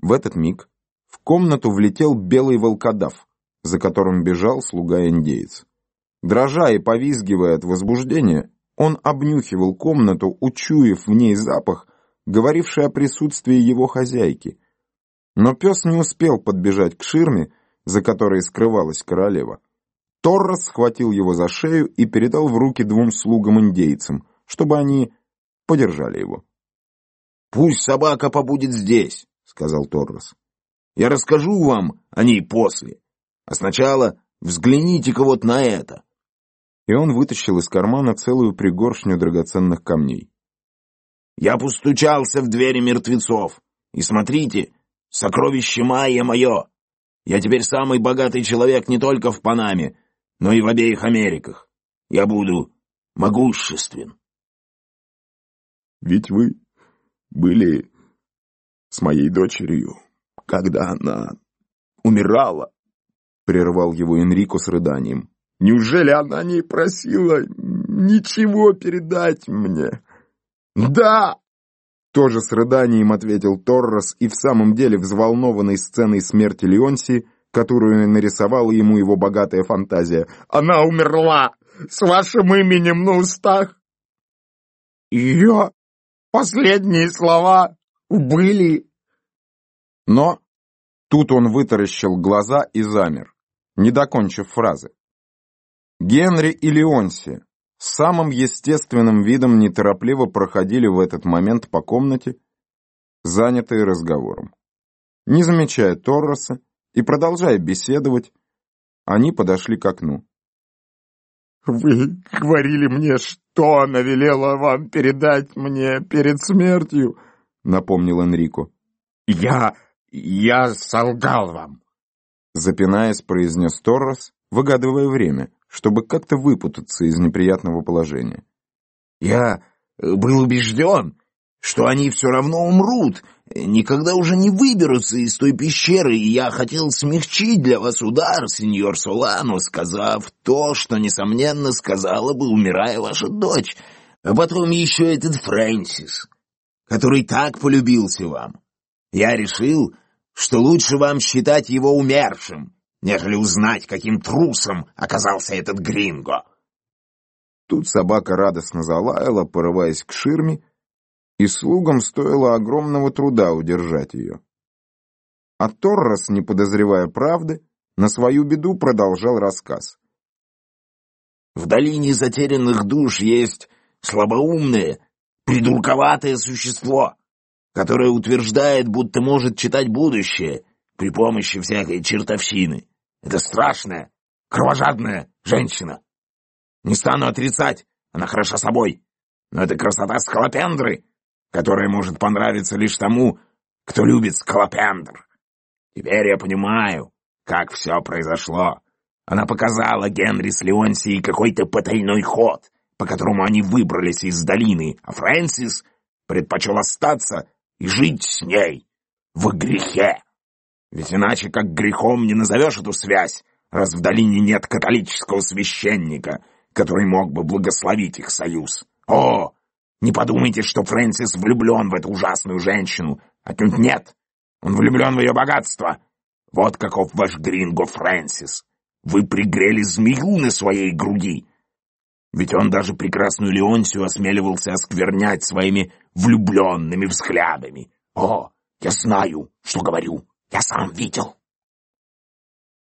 В этот миг в комнату влетел белый волкодав, за которым бежал слуга-индеец. Дрожа и повизгивая от возбуждения, он обнюхивал комнату, учуяв в ней запах, говоривший о присутствии его хозяйки. Но пес не успел подбежать к ширме, за которой скрывалась королева. Торрес схватил его за шею и передал в руки двум слугам-индейцам, чтобы они подержали его. «Пусть собака побудет здесь», — сказал Торрес. «Я расскажу вам о ней после. А сначала взгляните-ка вот на это». И он вытащил из кармана целую пригоршню драгоценных камней. «Я постучался в двери мертвецов. И смотрите, сокровище Майя мое. Я теперь самый богатый человек не только в Панаме, но и в обеих Америках. Я буду могуществен». «Ведь вы были с моей дочерью, когда она умирала», — прервал его Энрико с рыданием. «Неужели она не просила ничего передать мне?» «Да!» Тоже с рыданием ответил Торрос и в самом деле взволнованный сценой смерти Леонси, которую нарисовала ему его богатая фантазия. «Она умерла! С вашим именем на устах!» «Ее последние слова были...» Но тут он вытаращил глаза и замер, не докончив фразы. Генри и Леонси самым естественным видом неторопливо проходили в этот момент по комнате, занятые разговором. Не замечая Торроса и продолжая беседовать, они подошли к окну. «Вы говорили мне, что она велела вам передать мне перед смертью», — напомнил Энрико. «Я... я солгал вам», — запинаясь, произнес Торрос, выгадывая время чтобы как-то выпутаться из неприятного положения. «Я э, был убежден, что они все равно умрут, никогда уже не выберутся из той пещеры, и я хотел смягчить для вас удар, сеньор Солано, сказав то, что, несомненно, сказала бы, умирая ваша дочь, а потом еще этот Фрэнсис, который так полюбился вам. Я решил, что лучше вам считать его умершим, нежели узнать, каким трусом оказался этот гринго. Тут собака радостно залаяла, порываясь к ширме, и слугам стоило огромного труда удержать ее. А Торрос, не подозревая правды, на свою беду продолжал рассказ. «В долине затерянных душ есть слабоумное, придурковатое существо, которое утверждает, будто может читать будущее при помощи всякой чертовщины. Это страшная, кровожадная женщина. Не стану отрицать, она хороша собой. Но это красота скалопендры, которая может понравиться лишь тому, кто любит скалопендр. Теперь я понимаю, как все произошло. Она показала Генри с Леонсией какой-то потайной ход, по которому они выбрались из долины, а Фрэнсис предпочел остаться и жить с ней в грехе. Ведь иначе как грехом не назовешь эту связь, раз в долине нет католического священника, который мог бы благословить их союз. О, не подумайте, что Фрэнсис влюблен в эту ужасную женщину. Отнюдь нет. Он влюблен в ее богатство. Вот каков ваш гринго Фрэнсис. Вы пригрели змею на своей груди. Ведь он даже прекрасную Леонсию осмеливался осквернять своими влюбленными взглядами. О, я знаю, что говорю. Я сам видел.